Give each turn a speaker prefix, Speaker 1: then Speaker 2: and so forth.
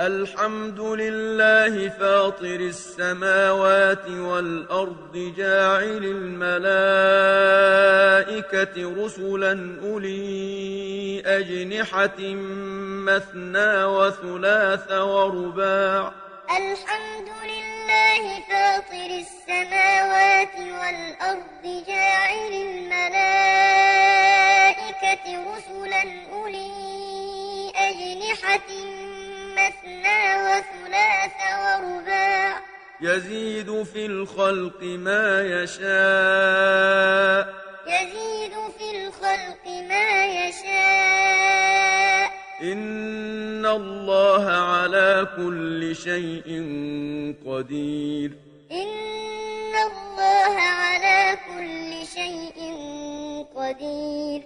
Speaker 1: الحمد لله فاطر السماوات والأرض جاعل الملائكة رسلا أولي أجنحة مثنى وثلاث ورباع
Speaker 2: الحمد لله فاطر السماوات والأرض جاعل الملائكة رسلا أولي أجنحة مثنى وثلاث ورباع.
Speaker 1: يزيد في الخلق ما يشاء.
Speaker 2: يزيد في الخلق ما يشاء.
Speaker 1: إن الله على كل شيء قدير.
Speaker 2: إن الله على كل شيء قدير.